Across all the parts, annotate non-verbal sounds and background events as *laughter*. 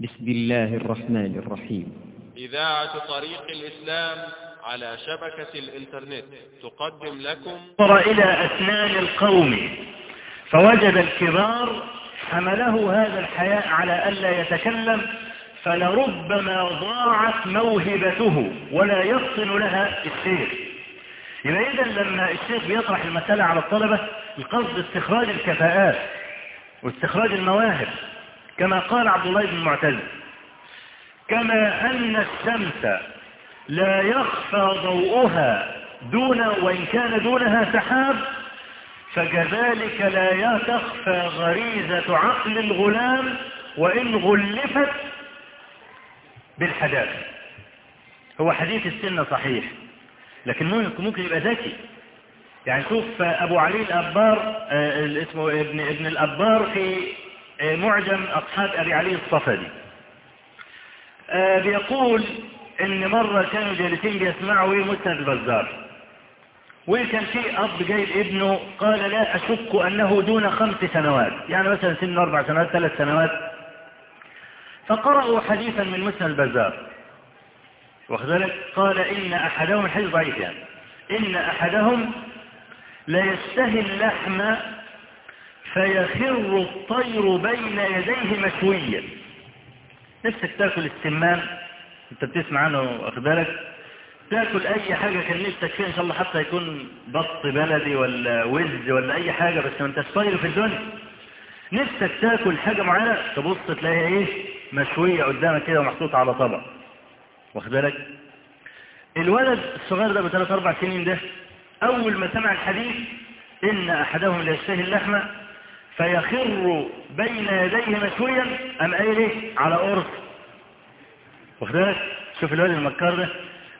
بسم الله الرحمن الرحيم. إذاعة طريق الإسلام على شبكة الإنترنت تقدم لكم. نظر إلى أسنان القوم. فوجد الكبار حمله هذا الحياء على ألا يتكلم فلربما ضاعت موهبته ولا يفطن لها الشيخ يبقى إذا لما الشيخ بيطرح المسألة على الطلبة القصد استخراج الكفاءات واستخراج المواهب. كما قال عبد الله بن معتز كما أن الشمس لا يخفى ضوءها دون وإن كان دونها سحاب فكذلك لا تخفى غريزة عقل الغلام وإن غلفت بالحداثة. هو حديث السنة صحيح لكن ممكن يبقى ذكي. يعني شوف أبو علي الأبار آه، اسمه ابن ابن الأبار في معجم أصحاب أبي علي الصفدي. آه، بيقول إن مرة كانوا جالسين بيسمعوا مسند البزار. وكان في أب جايب ابنه قال لا أشك أنه دون خمس سنوات. يعني مثلا سن أربع سنوات ثلاث سنوات. فقرأوا حديثا من مسند البزار. وكذلك قال إن أحدهم الحديث ضعيف يعني. إن أحدهم لا يشتهي اللحم فيخر الطير بين يديه مشويا. نفسك تاكل السمان انت بتسمع عنه واخد بالك؟ تاكل أي حاجة كان نفسك فيها إن شاء الله حتى يكون بط بلدي ولا وز ولا أي حاجة بس ما انت طاير في الدنيا. نفسك تاكل حاجة معينة؟ تبص تلاقيها إيه؟ مشوية قدامك كده ومحطوطة على طبق. واخد بالك؟ الولد الصغير ده بثلاث أربع سنين ده أول ما سمع الحديث إن أحدهم لا يشتهي اللحمة فيخر بين يديه مشويا أم قايل إيه على قرص واخد بالك؟ شوف الولد المكار ده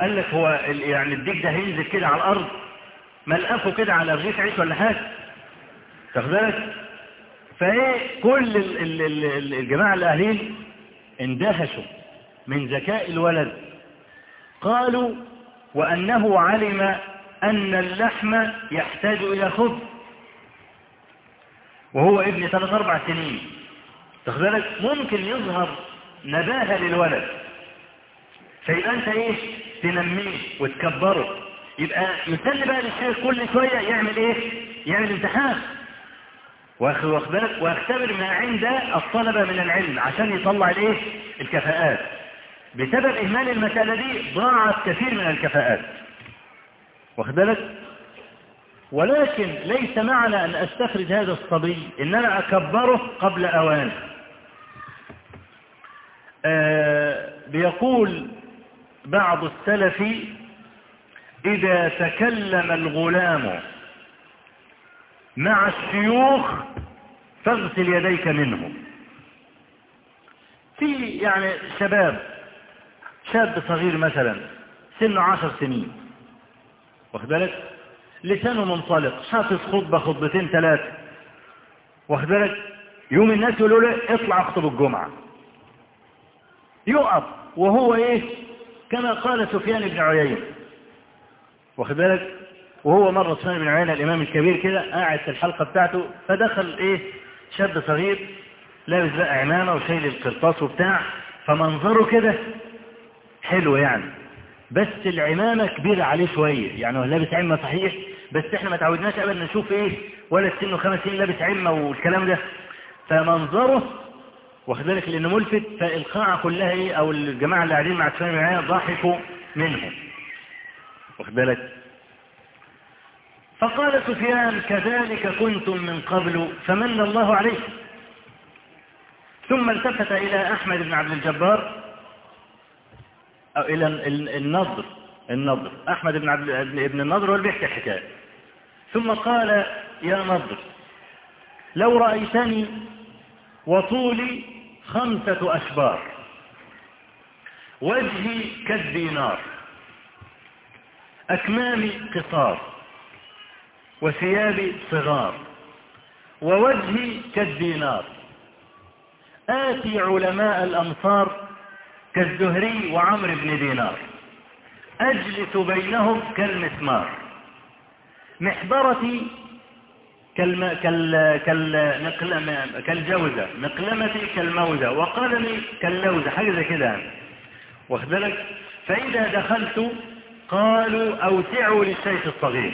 قال لك هو يعني الديك ده هينزل كده على الأرض ملقفه كده على رغيف عيش ولا حاجة. واخد بالك؟ فإيه؟ كل ال- ال- ال- ال- الجماعة الاهلين اندهشوا من ذكاء الولد. قالوا وأنه علم أن اللحم يحتاج إلى خبز. وهو ابن ثلاث أربع سنين. بالك؟ ممكن يظهر نباهة للولد. فيبقى انت إيه تنميه وتكبره. يبقى مستني بقى للشيخ كل شوية يعمل إيه؟ يعمل امتحان. ويختبر ما عند الطلبة من العلم عشان يطلع الايه؟ الكفاءات. بسبب إهمال المسألة دي ضاعت كثير من الكفاءات. واخد بالك؟ ولكن ليس معنى أن أستخرج هذا الصبي ان أنا أكبره قبل أوانه. آه بيقول بعض السلف إذا تكلم الغلام مع الشيوخ فاغسل يديك منه. في يعني شباب شاب صغير مثلا سنه عشر سنين. واخد بالك؟ لسانه منطلق. حافظ خطبة خطبتين ثلاثة واخد بالك؟ يوم الناس يقولوا له اطلع اخطب الجمعة. يقف وهو إيه؟ كما قال سفيان بن عيينة. واخد بالك؟ وهو مرة سفيان بن عيينة الإمام الكبير كده قاعد في الحلقة بتاعته فدخل إيه؟ شاب صغير لابس بقى عمامة وشايل القرطاس وبتاع. فمنظره كده حلو يعني. بس العمامة كبيرة عليه شوية. يعني هو لابس عمة صحيح بس إحنا ما تعودناش ابدا نشوف إيه ولا سنه خمس سنين لابس عمة والكلام ده. فمنظره واخد بالك لأنه ملفت فالقاعة كلها إيه أو الجماعة اللي قاعدين مع بن عيينة ضحكوا منه واخد بالك؟ فقال سفيان كذلك كنتم من قبل فمن الله عليكم ثم التفت إلى أحمد بن عبد الجبار أو إلى ال- النضر. النضر. أحمد بن عبد ابن النضر هو اللي بيحكي الحكاية. ثم قال يا نضر لو رأيتني وطولي خمسة أشبار وجهي كالدينار أكمامي قصار وثيابي صغار ووجهي كالدينار. آتي علماء الأمصار كالزهري وعمر بن دينار أجلس بينهم كالمسمار. محبرتي كالم... كال... كالمقلمة كالجوزة مقلمتي كالموزة وقلمي كاللوزة حاجة زي كده يعني. واخد بالك؟ فإذا دخلت قالوا أوسعوا للشيخ الصغير.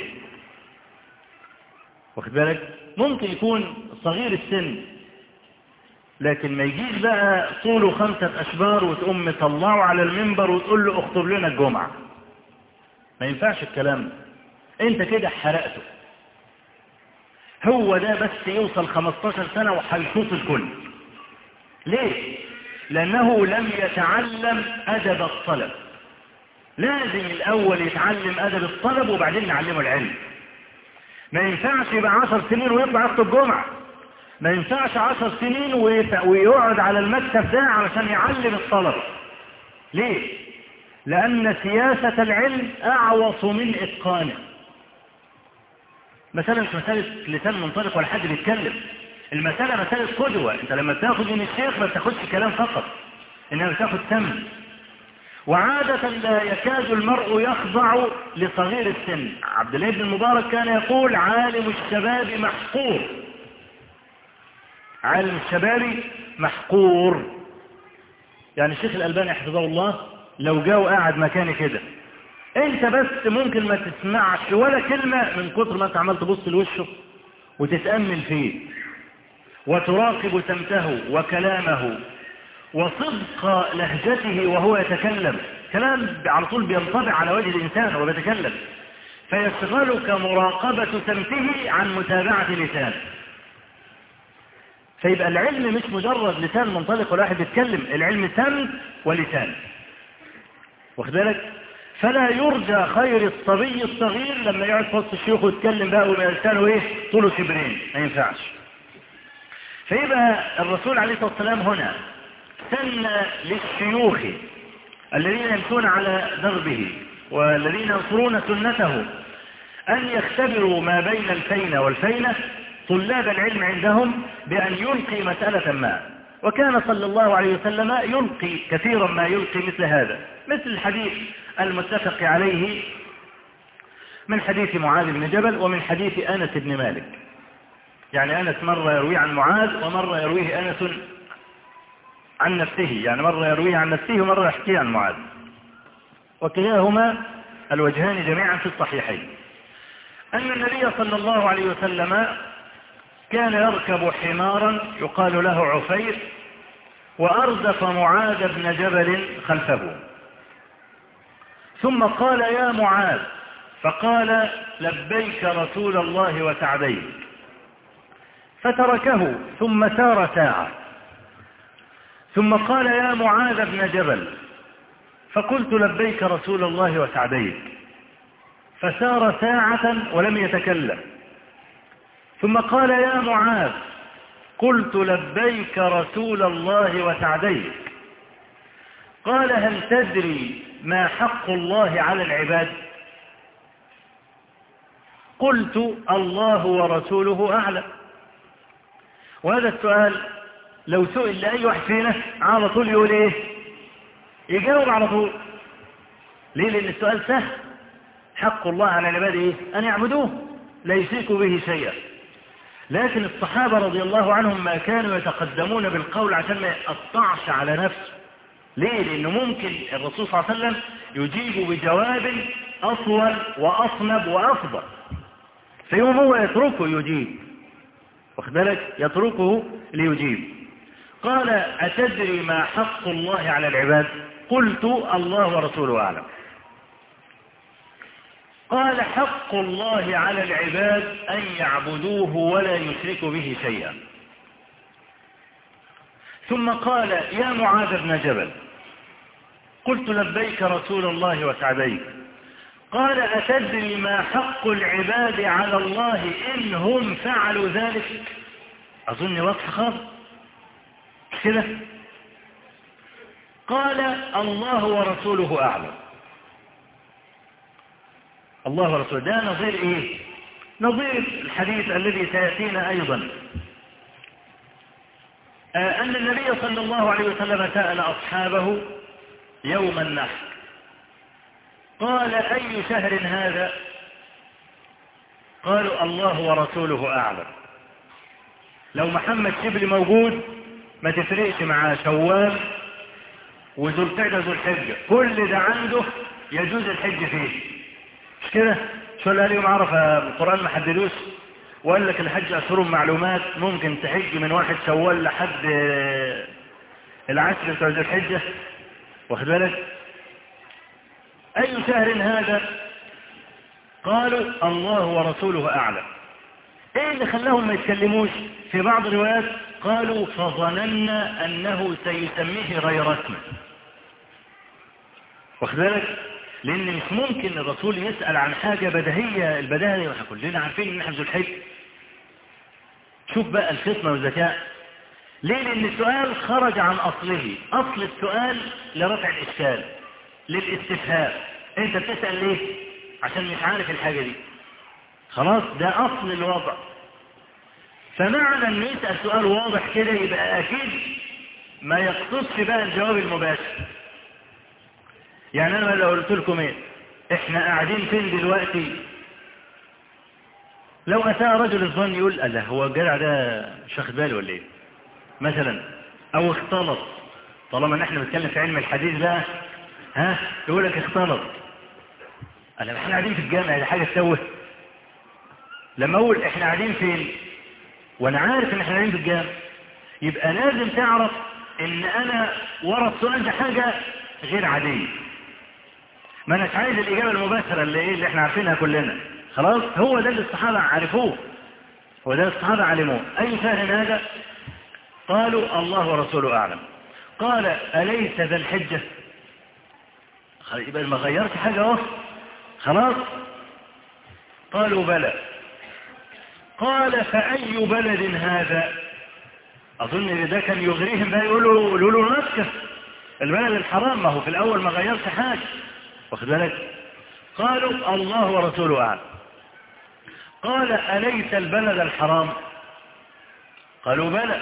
واخد بالك؟ ممكن يكون صغير السن لكن ما يجيش بقى طوله خمسة أشبار وتقوم مطلعه على المنبر وتقول له اخطب لنا الجمعة. ما ينفعش الكلام ده. انت كده حرقته. هو ده بس يوصل 15 سنة وهيشوط الكل. ليه؟ لأنه لم يتعلم أدب الطلب. لازم الأول يتعلم أدب الطلب وبعدين نعلمه العلم. ما ينفعش يبقى عشر سنين ويطلع يخطب جمعة. ما ينفعش عشر سنين ويقعد على المكتب ده علشان يعلم الطلبة ليه؟ لأن سياسة العلم أعوص من إتقانه. مسألة مش مسألة لسان منطلق ولا حد بيتكلم. المسألة مسألة قدوة. انت لما تاخد من الشيخ ما بتاخدش كلام فقط. انما بتاخد سم وعادة لا يكاد المرء يخضع لصغير السن. عبد الله بن المبارك كان يقول عالم الشباب محقور. عالم الشباب محقور. يعني الشيخ الألباني حفظه الله لو جاء وقاعد مكاني كده. انت بس ممكن ما تسمعش ولا كلمة من كتر ما انت عمال تبص لوشه وتتأمل فيه. وتراقب سمته وكلامه وصدق لهجته وهو يتكلم. كلام على طول بينطبع على وجه الإنسان وهو يتكلم فيشغلك مراقبة سمته عن متابعة لسانه. فيبقى العلم مش مجرد لسان منطلق ولا واحد يتكلم العلم سمت ولسان. واخد بالك؟ فلا يرجى خير الصبي الصغير لما يقعد في وسط الشيوخ ويتكلم بقى لسانه إيه؟ طوله شبرين ما ينفعش. فيبقى الرسول عليه الصلاة والسلام هنا سن للشيوخ الذين يمشون على دربه والذين ينصرون سنته أن يختبروا ما بين الفينة والفينة طلاب العلم عندهم بأن يلقي مسألة ما. وكان صلى الله عليه وسلم يلقي كثيرا ما يلقي مثل هذا. مثل الحديث المتفق عليه من حديث معاذ بن جبل ومن حديث أنس بن مالك. يعني أنس مرة يروي عن معاذ ومرة يرويه أنس عن نفسه. يعني مرة يرويه عن نفسه ومرة يحكيه عن معاذ. وكلاهما الوجهان جميعا في الصحيحين. أن النبي صلى الله عليه وسلم كان يركب حمارا يقال له عفير وأردف معاذ بن جبل خلفه. ثم قال يا معاذ فقال لبيك رسول الله وسعديك فتركه ثم سار ساعة. ثم قال يا معاذ بن جبل فقلت لبيك رسول الله وسعديك فسار ساعة ولم يتكلم. ثم قال يا معاذ قلت لبيك رسول الله وسعديك قال هل تدري ما حق الله على العباد. قلت الله ورسوله أعلم. وهذا السؤال لو سئل لأي واحد فينا على طول يقول إيه؟ يجاوب على طول. ليه؟ لأن السؤال سهل. حق الله على العباد إيه؟ أن يعبدوه لا يشركوا به شيئا. لكن الصحابة رضي الله عنهم ما كانوا يتقدمون بالقول عشان ما يقطعش على نفسه. ليه؟ لأنه ممكن الرسول صلى الله عليه وسلم يجيب بجواب أطول وأصنب وأفضل. فيوم هو يتركه يجيب. واخد بالك؟ يتركه ليجيب. قال أتدري ما حق الله على العباد؟ قلت الله ورسوله أعلم. قال حق الله على العباد أن يعبدوه ولا يشركوا به شيئا. ثم قال يا معاذ بن جبل قلت لبيك رسول الله وسعديك قال أتدري ما حق العباد على الله إن هم فعلوا ذلك؟ أظن واضح خالص كده؟ قال الله ورسوله أعلم. الله ورسوله. ده نظير إيه؟ نظير الحديث الذي سيأتينا أيضا. أن النبي صلى الله عليه وسلم سأل أصحابه يوم النحر. قال أي شهر هذا؟ قالوا الله ورسوله أعلم. لو محمد شبلي موجود ما تفرقش مع شوال وذو ذو الحجة. كل ده عنده يجوز الحج فيه. مش كده؟ شو اللي اليوم عرف القرآن ما حددوش. وقال لك الحج أشهر معلومات ممكن تحج من واحد شوال لحد العشر بتاع ذو الحجة. واخد بالك؟ أي شهر هذا؟ قالوا الله ورسوله أعلم. إيه اللي خلاهم ما يتكلموش؟ في بعض الروايات قالوا فظننا أنه سيسميه غير اسمه. واخد بالك؟ لأن مش ممكن الرسول يسأل عن حاجة بديهية البداهة إحنا كلنا عارفين إن إحنا ذو الحج. شوف بقى الفطنة والذكاء ليه؟ لأن السؤال خرج عن أصله. أصل السؤال لرفع الإشكال للاستفهام. أنت بتسأل ليه؟ عشان مش عارف الحاجة دي. خلاص ده أصل الوضع. فمعنى أنه يسأل سؤال واضح كده يبقى أكيد ما يقصدش بقى الجواب المباشر. يعني أنا لو قلت لكم إيه؟ إحنا قاعدين فين دلوقتي؟ لو أتى رجل الظن يقول الله هو الجدع ده مش باله ولا إيه؟ مثلا أو اختلط. طالما نحن بنتكلم في علم الحديث بقى ها يقول لك اختلط. أنا إحنا قاعدين في الجامع دي حاجة تسوي لما أقول إحنا قاعدين فين؟ وأنا عارف إن إحنا قاعدين في الجامع. يبقى لازم تعرف إن أنا ورا السؤال ده حاجة غير عادية. ما اناش عايز الإجابة المباشرة اللي إيه اللي إحنا عارفينها كلنا. خلاص هو ده اللي الصحابة عرفوه. هو ده الصحابة علموه. أي فهم هذا؟ قالوا الله ورسوله أعلم. قال أليس ذا الحجة؟ يبقى ما غيرت حاجة أهو. خلاص. قالوا بلى. قال فأي بلد هذا؟ أظن إن ده كان يغريهم بقى يقولوا يقولوا مكة البلد الحرام ما هو في الأول ما غيرش حاجة. واخد بالك؟ قالوا الله ورسوله أعلم. قال أليس البلد الحرام؟ قالوا بلى.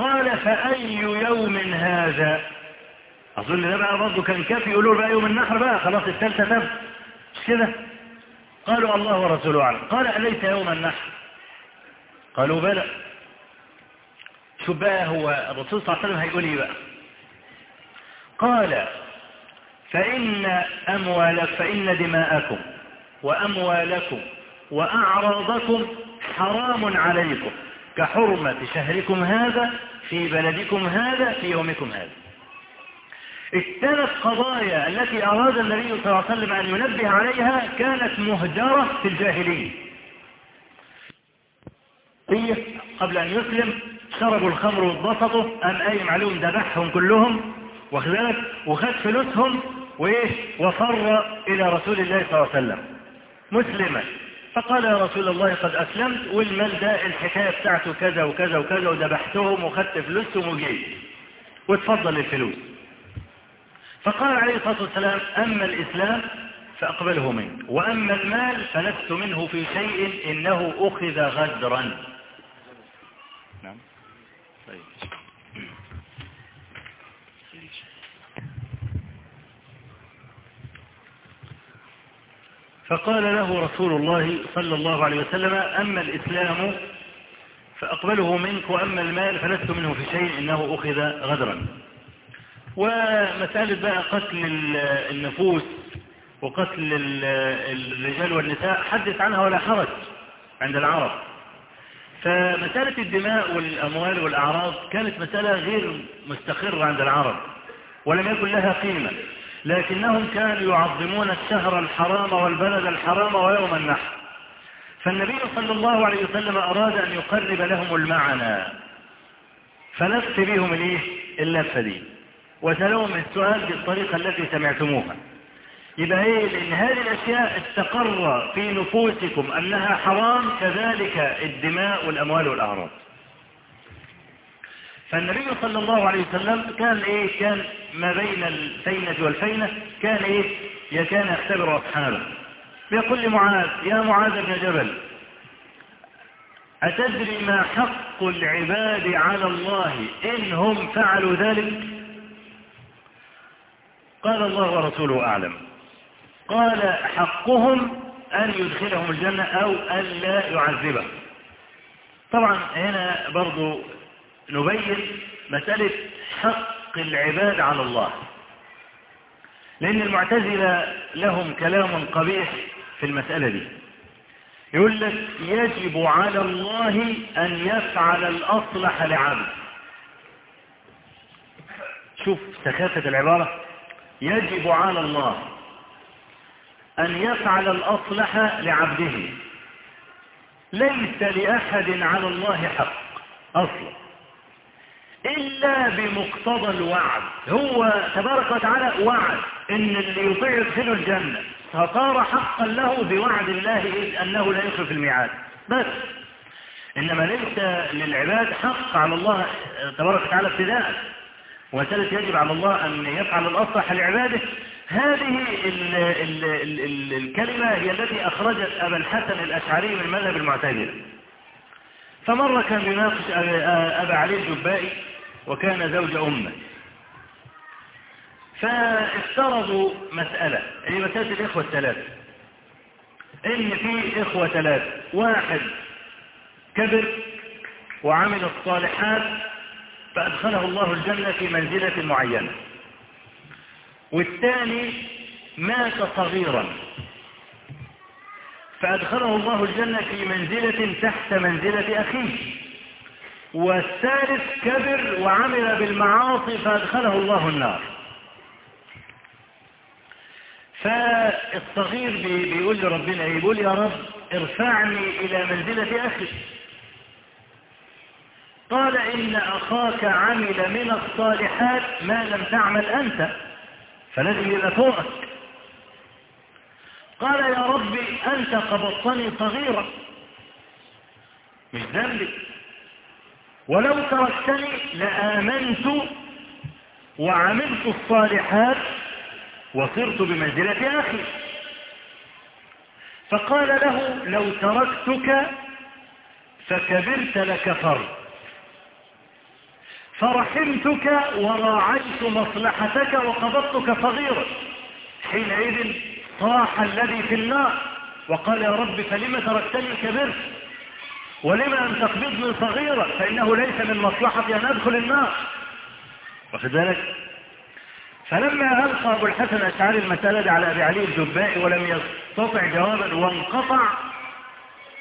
قال فأي يوم هذا؟ أظن ده بقى برضه كان كافي يقولوا بقى يوم النحر بقى خلاص الثالثة تم. مش كده؟ قالوا الله ورسوله أعلم. قال أليس يوم النحر؟ قالوا بلى. شوف بقى هو الرسول صلى الله عليه وسلم هيقول إيه بقى؟ قال فإن أموالك فإن دماءكم وأموالكم وأعراضكم حرام عليكم. كحرمة شهركم هذا في بلدكم هذا في يومكم هذا. الثلاث قضايا التي أراد النبي صلى الله عليه وسلم أن ينبه عليها كانت مهجرة في الجاهلية. قبل أن يسلم شربوا الخمر واتبسطوا أم أي عليهم ذبحهم كلهم واخذلك وخد فلوسهم وإيه وفر إلى رسول الله صلى الله عليه وسلم. مسلما فقال يا رسول الله قد أسلمت والمال ده الحكاية بتاعته كذا وكذا وكذا وذبحتهم وخدت فلوسهم وجيت. وتفضل الفلوس. فقال عليه الصلاة والسلام أما الإسلام فأقبله منك وأما المال فلست منه في شيء إنه أخذ غدرا. نعم طيب فقال له رسول الله صلى الله عليه وسلم أما الإسلام فأقبله منك وأما المال فلست منه في شيء إنه أخذ غدرا. ومسألة بقى قتل النفوس وقتل الرجال والنساء حدث عنها ولا حرج عند العرب. فمسألة الدماء والأموال والأعراض كانت مسألة غير مستقرة عند العرب ولم يكن لها قيمة. لكنهم كانوا يعظمون الشهر الحرام والبلد الحرام ويوم النحر. فالنبي صلى الله عليه وسلم أراد أن يقرب لهم المعنى. فلف بهم الايه اللفة دي وسألهم السؤال بالطريقة التي سمعتموها. يبقى إيه؟ لأن هذه الأشياء استقر في نفوسكم أنها حرام كذلك الدماء والأموال والأعراض. فالنبي صلى الله عليه وسلم كان إيه؟ كان ما بين الفينة والفينة كان إيه؟ كان يختبر أصحابه. يقول لمعاذ يا معاذ بن جبل أتدري ما حق العباد على الله إن هم فعلوا ذلك؟ قال الله ورسوله أعلم. قال حقهم أن يدخلهم الجنة أو أن لا يعذبهم طبعا هنا برضو نبين مسألة حق العباد على الله. لأن المعتزلة لهم كلام قبيح في المسألة دي. يقول لك يجب على الله أن يفعل الأصلح لعبد شوف سخافة العبارة. يجب على الله أن يفعل الأصلح لعبده. ليس لأحد على الله حق أصلا. إلا بمقتضى الوعد. هو تبارك وتعالى وعد إن اللي يطيع يدخله الجنة. فصار حقا له بوعد الله إذ أنه لا يخلف الميعاد. بس إنما ليس للعباد حق على الله تبارك وتعالى ابتداء. وثالث يجب على الله أن يفعل الأصلح لعباده. هذه ال ال ال ال الكلمة هي التي أخرجت أبا الحسن الأشعري من مذهب المعتزلة. فمرة كان يناقش أبا علي الجبائي وكان زوج أمه. فافترضوا مسألة. هي مسألة الإخوة الثلاثة إن في إخوة ثلاثة واحد كبر وعمل الصالحات فأدخله الله الجنة في منزلة معينة. والثاني مات صغيرا فأدخله الله الجنة في منزلة تحت منزلة أخيه. والثالث كبر وعمل بالمعاصي فأدخله الله النار. فالصغير بيقول لربنا يقول يا رب ارفعني إلى منزلة أخي. قال إن أخاك عمل من الصالحات ما لم تعمل أنت فلازم يبقى فوقك. قال يا ربي أنت قبضتني صغيرا مش ذنبي. ولو تركتني لآمنت وعملت الصالحات وصرت بمنزلة أخي. فقال له لو تركتك فكبرت لكفرت فرحمتك وراعيت مصلحتك وقبضتك صغيرا. حينئذ صاح الذي في النار. وقال يا رب فلم تركتني كبرت؟ ولم أن تقبضني صغيرا؟ فإنه ليس من مصلحتي أن أدخل النار. واخد بالك؟ فلما ألقى أبو الحسن الأشعري المسألة على أبي علي الجبائي ولم يستطع جوابا وانقطع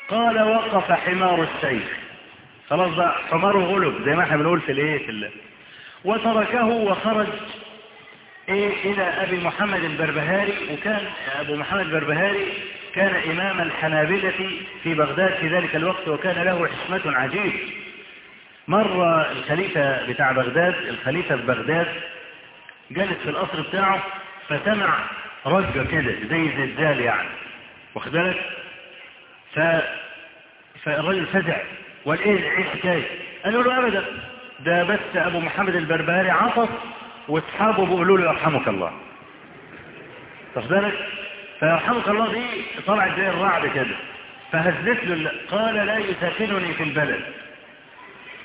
قال وقف حمار السيف. خلاص بقى حماره غلب زي ما إحنا بنقول في الإيه؟ في ال... وتركه وخرج إيه؟ إلى أبي محمد البربهاري وكان أبو محمد البربهاري كان إمام الحنابلة في بغداد في ذلك الوقت وكان له حشمة عجيب. مرة الخليفة بتاع بغداد الخليفة في بغداد جالس في القصر بتاعه فسمع رجة كده زي زلزال يعني. واخد بالك؟ ف... فالرجل فزع. وقال إيه إيه الحكاية قالوا له أبدا. ده بس أبو محمد البربهاري عطس وأصحابه بيقولوا له يرحمك الله. واخد بالك؟ فيرحمك الله دي طلعت زي الرعد كده. فهزت له قال لا يساكنني في البلد.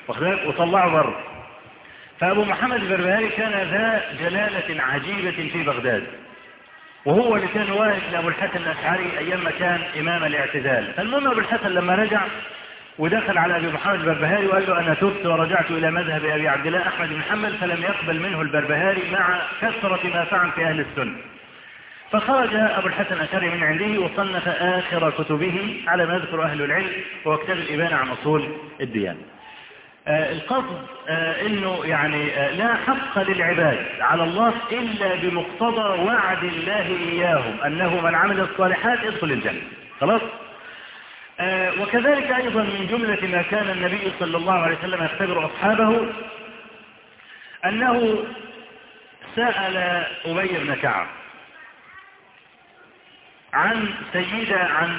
بالك؟ وطلعه بره. فأبو محمد البربهاري كان ذا جلالة عجيبة في بغداد. وهو اللي كان واقف لأبو الحسن الأشعري أيام ما كان إمام الاعتزال. فالمهم أبو الحسن لما رجع ودخل على أبي محمد البربهاري وقال له أنا تبت ورجعت إلى مذهب أبي عبد الله أحمد بن حنبل فلم يقبل منه البربهاري مع كثرة ما فعل في أهل السنة. فخرج أبو الحسن الأشعري من عنده وصنف آخر كتبه على ما يذكر أهل العلم وهو كتاب الإبانة عن أصول الديانة. آه القصد آه إنه يعني آه لا حق للعباد على الله إلا بمقتضى وعد الله إياهم أنه من عمل الصالحات يدخل الجنة. خلاص؟ وكذلك أيضا من جملة ما كان النبي صلى الله عليه وسلم يختبر أصحابه أنه سأل أبي بن كعب عن سيدة عن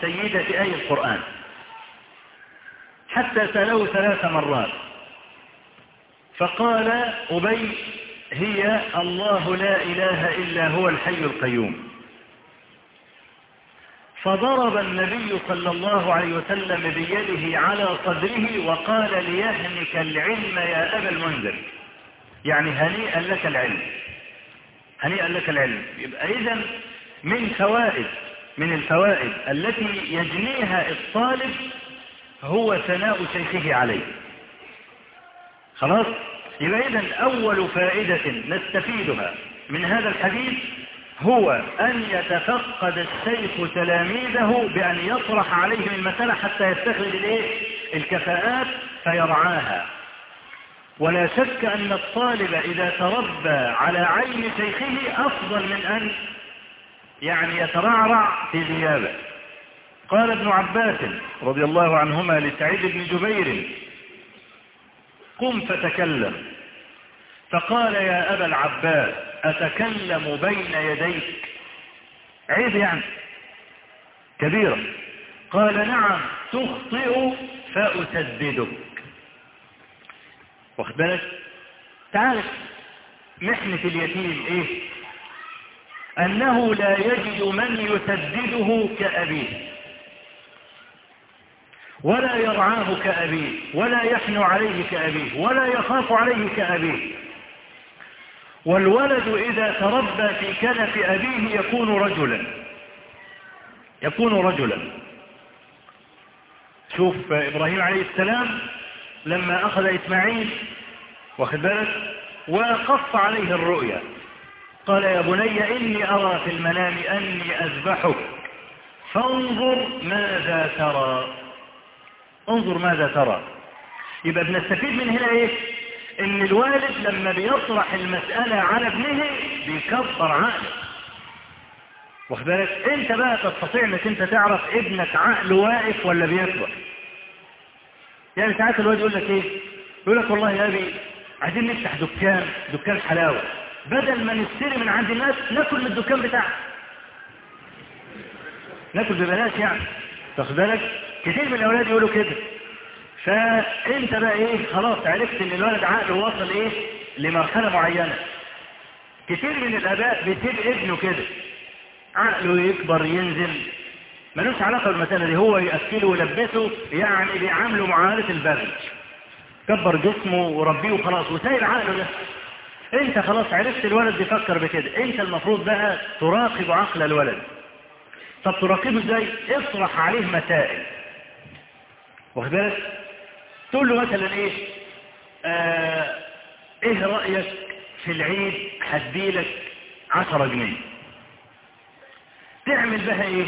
سيدة اي القرآن. حتى سأله ثلاث مرات. فقال أبي هي الله لا إله إلا هو الحي القيوم. فضرب النبي صلى الله عليه وسلم بيده على صدره وقال ليهنك العلم يا أبا المنذر. يعني هنيئا لك العلم. هنيئا لك العلم. يبقى إذن من فوائد من الفوائد التي يجنيها الطالب هو ثناء شيخه عليه. خلاص؟ يبقى إذن أول فائدة نستفيدها من هذا الحديث هو أن يتفقد الشيخ تلاميذه بأن يطرح عليهم المسألة حتى يستخرج الإيه؟ الكفاءات فيرعاها. ولا شك أن الطالب إذا تربى على عين شيخه أفضل من أن يعني يترعرع في غيابه. قال ابن عباس رضي الله عنهما لسعيد بن جبير قم فتكلم. فقال يا أبا العباس أتكلم بين يديك. عيب يعني. كبيرة قال نعم تخطئ فأسددك. واخد بالك؟ تعرف محنة اليتيم إيه؟ أنه لا يجد من يسدده كأبيه. ولا يرعاه كأبيه ولا يحنو عليه كأبيه ولا يخاف عليه كأبيه. والولد إذا تربى في كنف أبيه يكون رجلا. يكون رجلا. شوف إبراهيم عليه السلام لما أخذ إسماعيل واخد بالك؟ وقص عليه الرؤيا. قال يا بني إني أرى في المنام أني أذبحك. فانظر ماذا ترى. انظر ماذا ترى. يبقى بنستفيد من هنا إيه إن الوالد لما بيطرح المسألة على ابنه بيكبر عقله. واخد بالك؟ أنت بقى تستطيع إنك أنت تعرف ابنك عقله واقف ولا بيكبر. يعني ساعات الواد يقول لك إيه؟ يقول لك والله يا أبي عايزين نفتح دكان دكان حلاوة. بدل ما نشتري من عند الناس ناكل من الدكان بتاعك ناكل ببلاش يعني. تاخد بالك؟ كتير من الأولاد يقولوا كده. فأنت بقى إيه؟ خلاص عرفت إن الولد عقله وصل إيه؟ لمرحلة معينة. كتير من الآباء بيسيب ابنه كده. عقله يكبر ينزل. ملوش علاقة بالمسألة دي. هو يأكله ويلبسه يعني بيعامله معاملة البغي كبر جسمه وربيه وخلاص وسايب عقله ده. انت خلاص عرفت الولد بيفكر بكده. انت المفروض بقى تراقب عقل الولد. طب تراقبه إزاي؟ اطرح عليه مسائل. واخد بالك؟ تقول له مثلا إيه؟ آه إيه رأيك في العيد؟ هديلك عشرة جنيه. تعمل بها إيه؟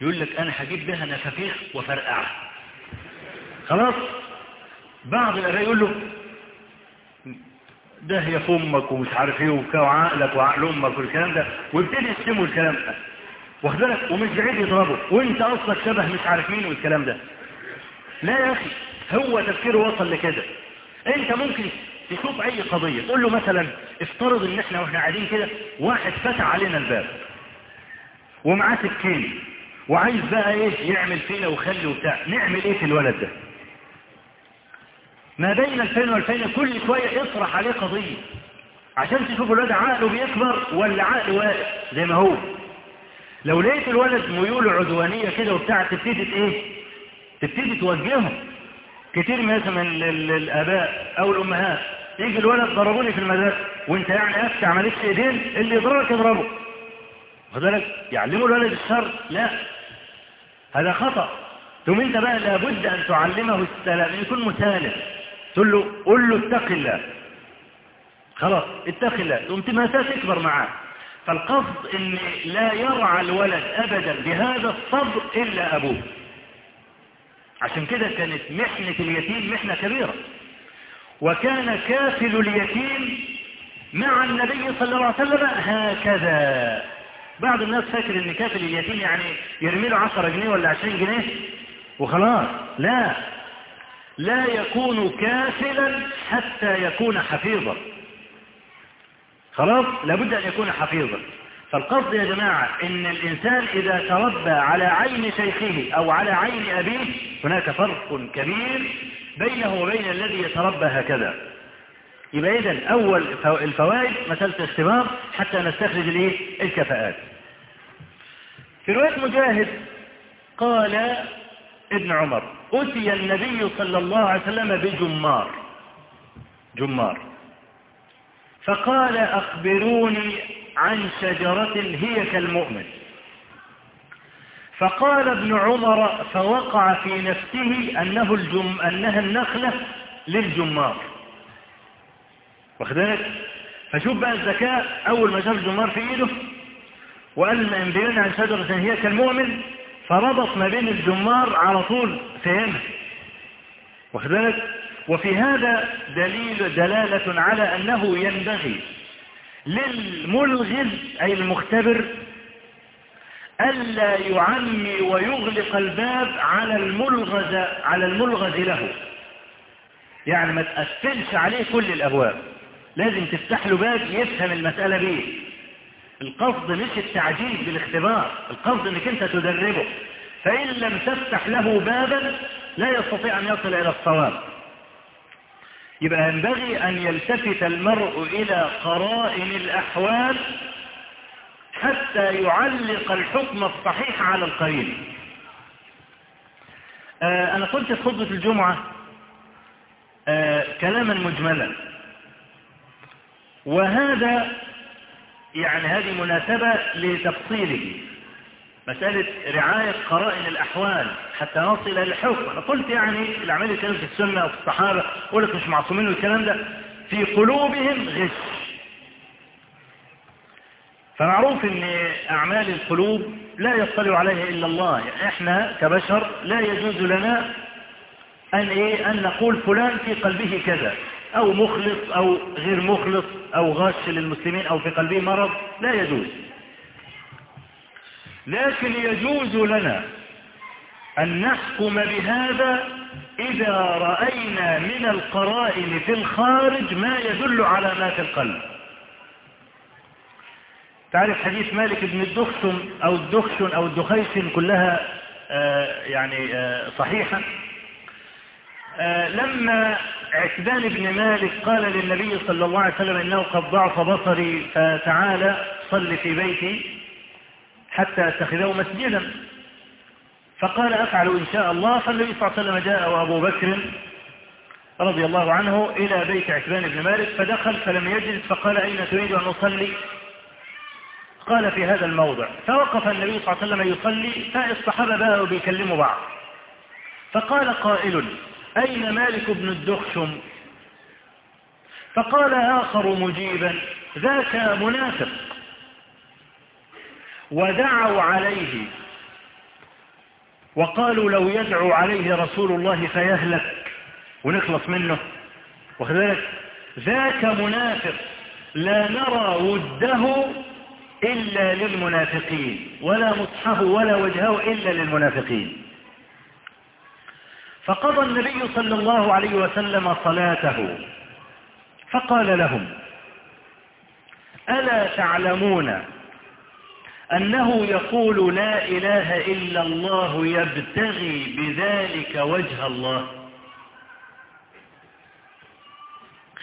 يقول لك أنا هجيب بها نفافيخ وفرقعها خلاص؟ بعض الاباء يقول له ده هي فمك ومش عارف إيه وعقلك وعقل أمك والكلام ده ويبتدي يشتموا الكلام ده. واخد بالك؟ ومش بعيد يضربه. وانت أصلك شبه مش عارف مين والكلام ده. لا يا أخي هو تفكيره وصل لكده. انت ممكن تشوف أي قضية تقول له مثلا افترض إن إحنا وإحنا قاعدين كده واحد فتح علينا الباب ومعاه سكين وعايز بقى إيه؟ يعمل فينا وخلي وبتاع. نعمل إيه في الولد ده؟ ما بين الفين والفين كل شوية اطرح عليه قضية. عشان تشوف الولد عقله بيكبر ولا عقله واقف زي ما هو. لو لقيت الولد ميول عدوانية كده وبتاع تبتدي إيه؟ تبتدي توجهه. كتير مثلا الآباء أو الأمهات يجي الولد ضربوني في المدرسة. وأنت يعني افتح مالكش إيدين اللي يضربك يضربه. فذلك يعلموا الولد الشر؟ لا. هذا خطأ. ثم أنت بقى لابد أن تعلمه السلام يكون مسالم تقول له قول له اتق الله. خلاص اتق الله. ثم تماسات تكبر معاه. فالقصد إن لا يرعى الولد ابدا بهذا الصبر إلا أبوه. عشان كده كانت محنة اليتيم محنة كبيرة. وكان كافل اليتيم مع النبي صلى الله عليه وسلم هكذا. بعض الناس فاكر إن كافل اليتيم يعني يرمي له 10 جنيه ولا 20 جنيه؟ وخلاص لا. لا يكون كافلا حتى يكون حفيظا. خلاص؟ لابد أن يكون حفيظا. فالقصد يا جماعة إن الإنسان إذا تربى على عين شيخه أو على عين أبيه هناك فرق كبير بينه وبين الذي يتربى هكذا. يبقى إذا أول الفوائد مسألة الاختبار حتى نستخرج الكفاءات. في رواية مجاهد قال ابن عمر أتي النبي صلى الله عليه وسلم بجمار جمار. فقال أخبروني عن شجرة هي كالمؤمن. فقال ابن عمر فوقع في نفسه أنه الجم أنها النخلة للجمار. واخدلك فشوف بقى الذكاء أول ما شاف الجمار في إيده وقال ما ينبغينا عن شجرة هي كالمؤمن فربط ما بين الجمار على طول فهمها واخدلك وفي هذا دليل دلالة على أنه ينبغي للملغز أي المختبر ألا يعمي ويغلق الباب على الملغز على الملغز له. يعني ما تقفلش عليه كل الأبواب. لازم تفتح له باب يفهم المسألة بيه. القصد مش التعجيز بالاختبار القصد انك انت تدربه. فإن لم تفتح له بابا لا يستطيع أن يصل إلى الصواب. يبقى ينبغي أن يلتفت المرء إلى قرائن الأحوال حتى يعلق الحكم الصحيح على القرين آه أنا قلت في خطبة الجمعة آه كلاما مجملا. وهذا يعني هذه مناسبة لتفصيله. مسألة رعاية قرائن الأحوال حتى نصل إلى الحكم أنا قلت يعني العمل كانوا في السنة أو في الصحابة قلت مش معصومين والكلام ده في قلوبهم غش. فمعروف إن أعمال القلوب لا يطلع عليها إلا الله. يعني إحنا كبشر لا يجوز لنا أن إيه أن نقول فلان في قلبه كذا. أو مخلص أو غير مخلص أو غش للمسلمين أو في قلبه مرض لا يجوز. لكن يجوز لنا أن نحكم بهذا إذا رأينا من القرائن في الخارج ما يدل على ما في القلب. تعرف حديث مالك بن الدخشم أو الدخشن أو الدخيشن كلها آه يعني آه صحيحة؟ آه لما عتبان بن مالك قال للنبي صلى الله عليه وسلم إنه قد ضعف بصري فتعالى صل في بيتي حتى أتخذه مسجدا. فقال أفعل إن شاء الله. فالنبي صلى الله عليه وسلم جاء وأبو بكر رضي الله عنه إلى بيت عتبان بن مالك فدخل فلم يجلس فقال أين تريد أن أصلي؟ قال في هذا الموضع. فوقف النبي صلى الله عليه وسلم يصلي فالصحابة بقوا بيكلموا بعض. فقال قائل أين مالك بن الدخشم؟ فقال آخر مجيبا ذاك منافق. ودعوا عليه. وقالوا لو يدعو عليه رسول الله فيهلك. ونخلص منه. وكذلك ذاك منافق. لا نرى وده إلا للمنافقين ولا مصحه ولا وجهه إلا للمنافقين. فقضى النبي صلى الله عليه وسلم صلاته. فقال لهم ألا تعلمون أنه يقول لا إله إلا الله يبتغي بذلك وجه الله؟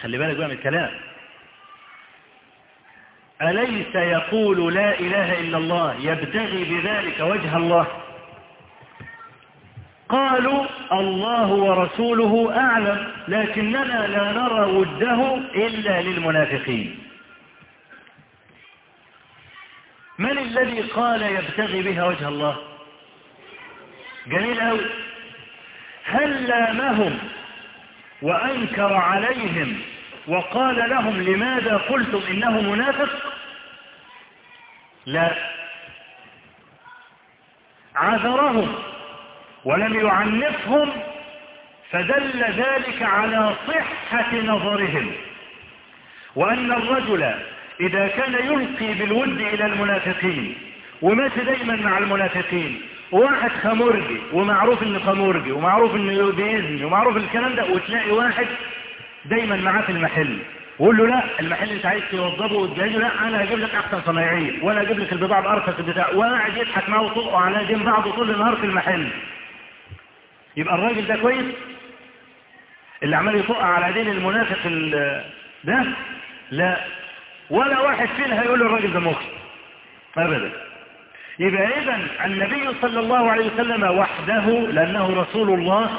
خلي بالك بقى من الكلام. أليس يقول لا إله إلا الله يبتغي بذلك وجه الله؟ قالوا الله ورسوله أعلم لكننا لا نرى وده إلا للمنافقين. من الذي قال يبتغي بها وجه الله؟ جميل أوي. هل لامهم وأنكر عليهم وقال لهم لماذا قلتم إنه منافق؟ لا. عذرهم ولم يعنفهم فدل ذلك على صحة نظرهم. وأن الرجل إذا كان يلقي بالود إلى المنافقين وماشي دايما مع المنافقين واحد خمرجي ومعروف إنه خمرجي ومعروف إنه بيزني ومعروف الكلام ده وتلاقي واحد دايما معاه في المحل وقول له لا المحل أنت عايز توظفه وتجهزه لا أنا هجيب لك أحسن صنايعية وأنا هجيب لك البضاعة بأرخص البتاع وقاعد يضحك معاه وطقه على جنب بعضه طول النهار في المحل. يبقى الراجل ده كويس؟ اللي عمال يطق على دين المنافق ده؟ لا. ولا واحد فينا هيقول الراجل ده مخطئ ابدا. يبقى اذا النبي صلى الله عليه وسلم وحده لأنه رسول الله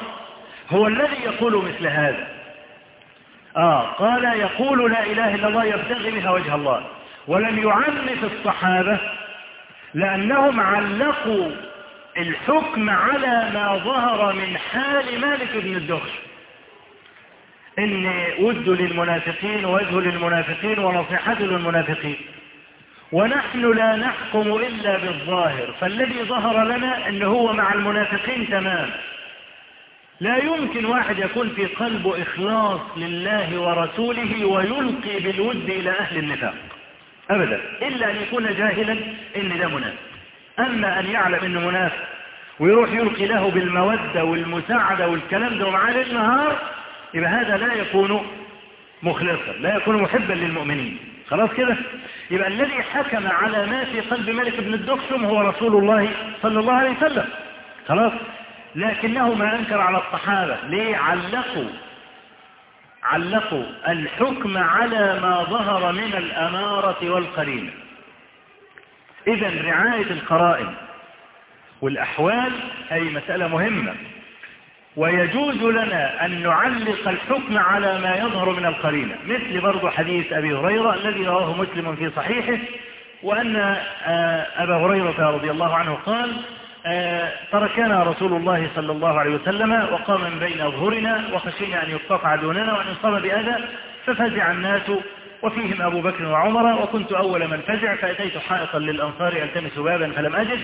هو الذي يقول مثل هذا. آه قال يقول لا إله إلا الله يبتغي بها وجه الله. ولم يعنف الصحابة لأنهم علقوا الحكم على ما ظهر من حال مالك بن الدخش ان وده للمنافقين ووجهه للمنافقين ونصيحته للمنافقين. ونحن لا نحكم إلا بالظاهر فالذي ظهر لنا أنه هو مع المنافقين تمام. لا يمكن واحد يكون في قلبه إخلاص لله ورسوله ويلقي بالود إلى أهل النفاق. أبدا. إلا أن يكون جاهلا إن ده منافق. أما أن يعلم أنه منافق ويروح يلقي له بالمودة والمساعدة والكلام ده ومعاه النهار يبقى هذا لا يكون مخلصا لا يكون محبا للمؤمنين. خلاص كده؟ يبقى الذي حكم على ما في قلب ملك بن الدخشم هو رسول الله صلى الله عليه وسلم. خلاص؟ لكنه ما أنكر على الصحابة. ليه؟ علقوا علقوا الحكم على ما ظهر من الأمارة والقرينة. إذا رعاية القرائن والأحوال هي مسألة مهمة. ويجوز لنا أن نعلق الحكم على ما يظهر من القرينة مثل برضو حديث أبي هريرة الذي رواه مسلم في صحيحه وأن أبا هريرة رضي الله عنه قال تركنا رسول الله صلى الله عليه وسلم وقام من بين أظهرنا وخشينا أن يقطع دوننا وأن يصاب بأذى ففزع الناس وفيهم أبو بكر وعمر وكنت أول من فزع فأتيت حائطا للأنصار ألتمس بابا فلم أجد.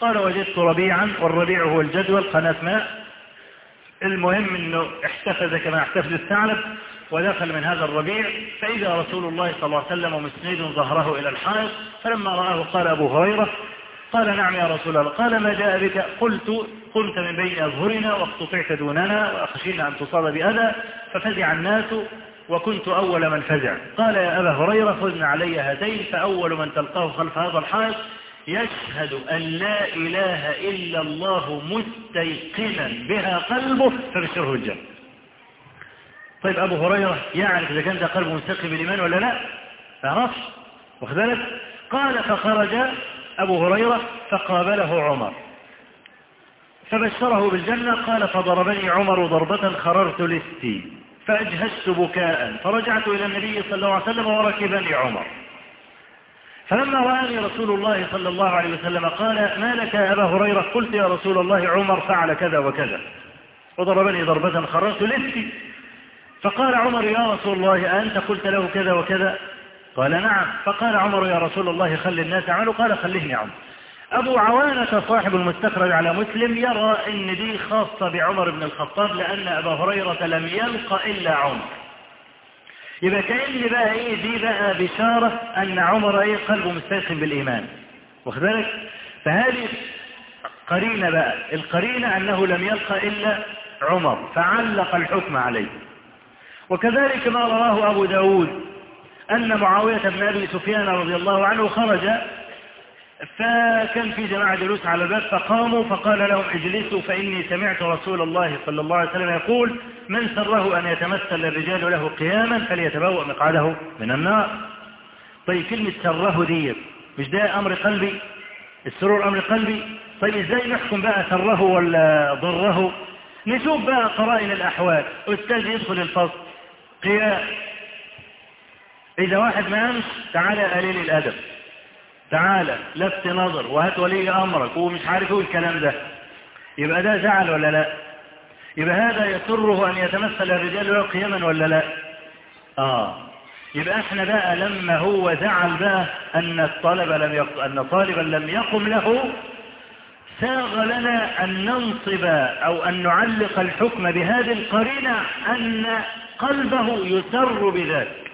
قال وجدت ربيعا والربيع هو الجدول قناة ماء المهم أنه احتفز كما احتفز الثعلب ودخل من هذا الربيع. فإذا رسول الله صلى الله عليه وسلم مسند ظهره إلى الحائط فلما رآه قال أبو هريرة. قال نعم يا رسول الله. قال ما جاء بك؟ قلت قلت من بين أظهرنا واقتطعت دوننا وأخشينا أن تصاب بأذى. ففزع الناس وكنت أول من فزع. قال يا أبا هريرة خذنا علي هاتين فأول من تلقاه خلف هذا الحائط يشهد أن لا إله إلا الله مستيقنا بها قلبه. فبشره الجنة. طيب أبو هريرة يعرف إذا كان ده قلبه مستيقن بالإيمان ولا لا؟ فعرفش. واخد بالك؟ قال فخرج أبو هريرة فقابله عمر. فبشره بالجنة قال فضربني عمر ضربة خررت لستي. فأجهزت بكاء. فرجعت إلى النبي صلى الله عليه وسلم وركبني عمر فلما رآني رسول الله صلى الله عليه وسلم قال ما لك يا أبا هريرة؟ قلت يا رسول الله عمر فعل كذا وكذا. وضربني ضربة خررت لستي فقال عمر يا رسول الله أنت قلت له كذا وكذا؟ قال نعم. فقال عمر يا رسول الله خل الناس عملوا قال خليهني عمر أبو عوانة صاحب المستخرج على مسلم يرى أن دي خاصة بعمر بن الخطاب لأن أبا هريرة لم يلق إلا عمر. يبقى كأن بقى إيه دي بقى بشارة أن عمر إيه قلبه مستيقن بالإيمان. واخد بالك؟ فهذه قرينة بقى. القرينة أنه لم يلقى إلا عمر فعلق الحكم عليه. وكذلك ما رواه أبو داود أن معاوية بن أبي سفيان رضي الله عنه خرج فكان في جماعة جلوس على الباب فقاموا فقال لهم اجلسوا فإني سمعت رسول الله صلى الله عليه وسلم يقول من سره أن يتمثل الرجال له قياما فليتبوأ مقعده من النار. طيب كلمة سره دي مش ده أمر قلبي؟ السرور أمر قلبي؟ طيب إزاي نحكم بقى سره ولا ضره؟ نشوف بقى قرائن الأحوال. أستاذ يدخل الفصل. قيام إذا واحد ما أمس تعالى قليل الأدب. تعالى لفت نظر وهات ولي أمرك ومش عارف إيه الكلام ده. يبقى ده زعل ولا لا؟ يبقى هذا يسره أن يتمثل الرجال له قياما ولا لا؟ آه. يبقى إحنا بقى لما هو زعل بقى أن الطالب لم يق... أن طالبا لم يقم له ساغ لنا أن ننصب أو أن نعلق الحكم بهذه القرينة أن قلبه يسر بذلك.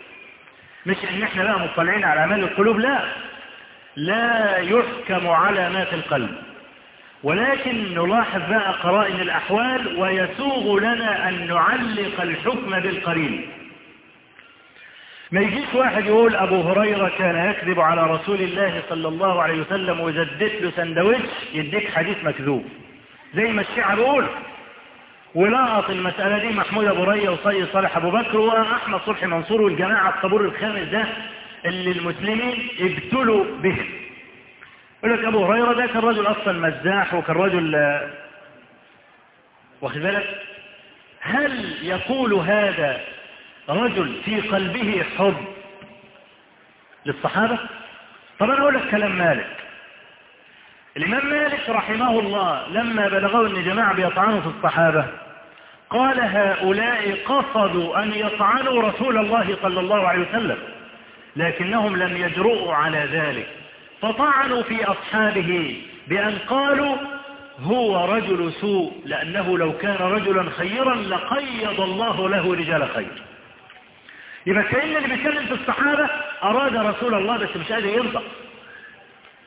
مش إن إحنا بقى مطلعين على أعمال القلوب لا. لا يحكم على ما في القلب. ولكن نلاحظ بقى قرائن الأحوال ويسوغ لنا أن نعلق الحكم بالقرين ما يجيش واحد يقول أبو هريرة كان يكذب على رسول الله صلى الله عليه وسلم وزدت له سندويتش يديك حديث مكذوب. زي ما الشيعة بيقول ولقط المسألة دي محمود أبو ريا وصي صالح أبو بكر وأحمد صلحي منصور والجماعة الطابور الخامس ده اللي المسلمين ابتلوا به. يقول لك أبو هريرة ده كان رجل أصلا مزاح وكان رجل واخد بالك؟ هل يقول هذا رجل في قلبه حب للصحابة؟ طب أنا أقول لك كلام مالك. الإمام مالك رحمه الله لما بلغوا أن جماعة بيطعنوا في الصحابة قال هؤلاء قصدوا أن يطعنوا رسول الله صلى الله عليه وسلم. لكنهم لم يجرؤوا على ذلك. فطعنوا في أصحابه بأن قالوا هو رجل سوء لأنه لو كان رجلا خيرا لقيض الله له رجال خير. يبقى كأن اللي بيتكلم في الصحابة أراد رسول الله بس مش قادر ينطق.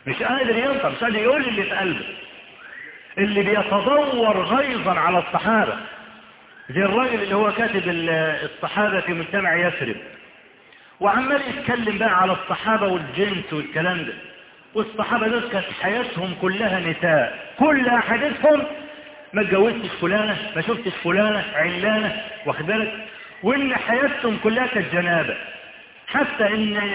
مش قادر ينطق مش قادر يقول اللي في قلبه. اللي بيتدور غيظا على الصحابة زي الراجل اللي هو كاتب الصحابة في مجتمع يثرب. وعمال يتكلم بقى على الصحابة والجنس والكلام ده. والصحابة دول كانت حياتهم كلها نساء. كل أحاديثهم ما اتجوزتش فلانة ما شفتش فلانة علانة واخد بالك؟ وإن حياتهم كلها كانت جنابة. حتى إن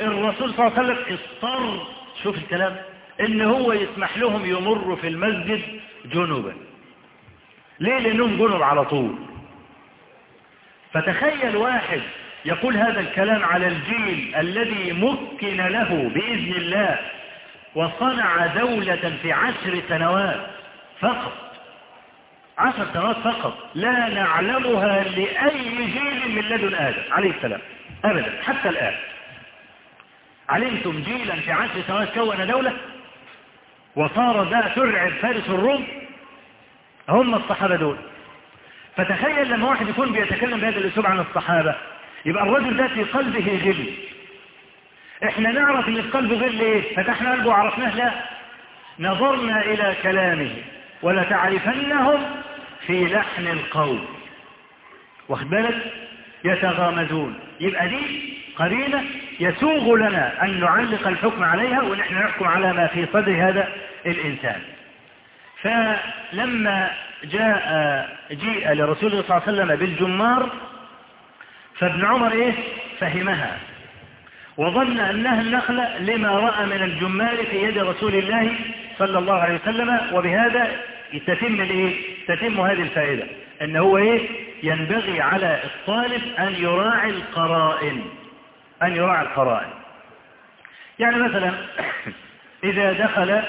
الرسول صلى الله عليه وسلم اضطر شوف الكلام إن هو يسمح لهم يمروا في المسجد جنوبا ليه؟ لأنهم جنوب على طول. فتخيل واحد يقول هذا الكلام على الجيل الذي مكن له بإذن الله وصنع دولة في عشر سنوات فقط. عشر سنوات فقط. لا نعلمها لأي جيل من لدن آدم عليه السلام. أبدا. حتى الآن. علمتم جيلا في عشر سنوات كون دولة؟ وصار ذا ترعب فارس الروم؟ هم الصحابة دول. فتخيل لما واحد يكون بيتكلم بهذا الأسلوب عن الصحابة. يبقى الرجل ده في قلبه غل إحنا نعرف إن في قلبه غل إيه فتحنا قلبه وعرفناه لا. نظرنا إلى كلامه. ولتعرفنهم في لحن القول. واخد بالك؟ يتغامزون. يبقى دي قرينة يسوغ لنا أن نعلق الحكم عليها ونحن نحكم على ما في صدر هذا الإنسان. فلما جاء جيء لرسول الله صلى الله عليه وسلم بالجمار فابن عمر إيه؟ فهمها. وظن أنها النخلة لما رأى من الجمال في يد رسول الله صلى الله عليه وسلم وبهذا تتم الايه تتم هذه الفائدة ان هو إيه؟ ينبغي على الطالب أن يراعي القرائن أن يراعي القرائن. يعني مثلا *coughs* إذا دخل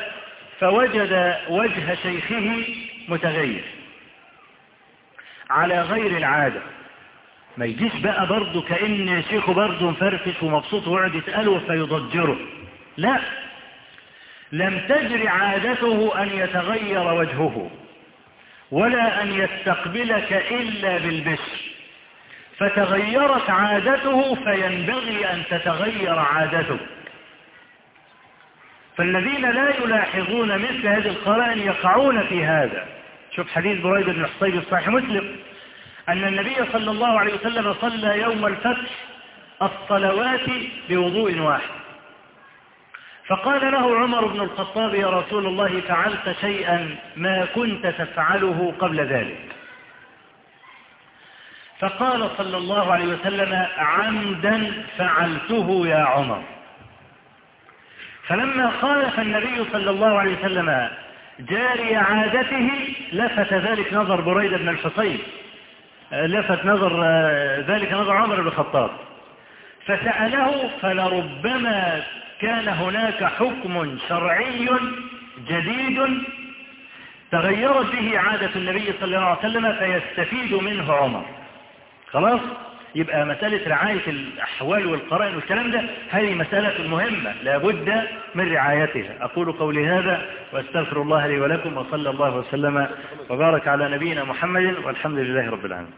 فوجد وجه شيخه متغير على غير العادة. ما يجيش. بقى برضه كأن شيخه برضه مفرفش ومبسوط ويقعد يسأله فيضجره. لا. لم تجر عادته أن يتغير وجهه ولا أن يستقبلك إلا بالبشر. فتغيرت عادته فينبغي أن تتغير عادته. فالذين لا يلاحظون مثل هذه القرائن يقعون في هذا. شوف حديث بريدة بن حصيب الصحيح مسلم. أن النبي صلى الله عليه وسلم صلى يوم الفتح الصلوات بوضوء واحد. فقال له عمر بن الخطاب يا رسول الله فعلت شيئا ما كنت تفعله قبل ذلك. فقال صلى الله عليه وسلم عمدا فعلته يا عمر. فلما خالف النبي صلى الله عليه وسلم جاري عادته لفت ذلك نظر بريدة بن الحصين. لفت نظر ذلك نظر عمر بن الخطاب. فسأله فلربما كان هناك حكم شرعي جديد تغيرت به عادة النبي صلى الله عليه وسلم فيستفيد منه عمر. خلاص؟ يبقى مسألة رعاية الأحوال والقرائن والكلام ده هذه مسألة مهمة لابد من رعايتها. أقول قولي هذا وأستغفر الله لي ولكم وصلى الله وسلم وبارك على نبينا محمد والحمد لله رب العالمين.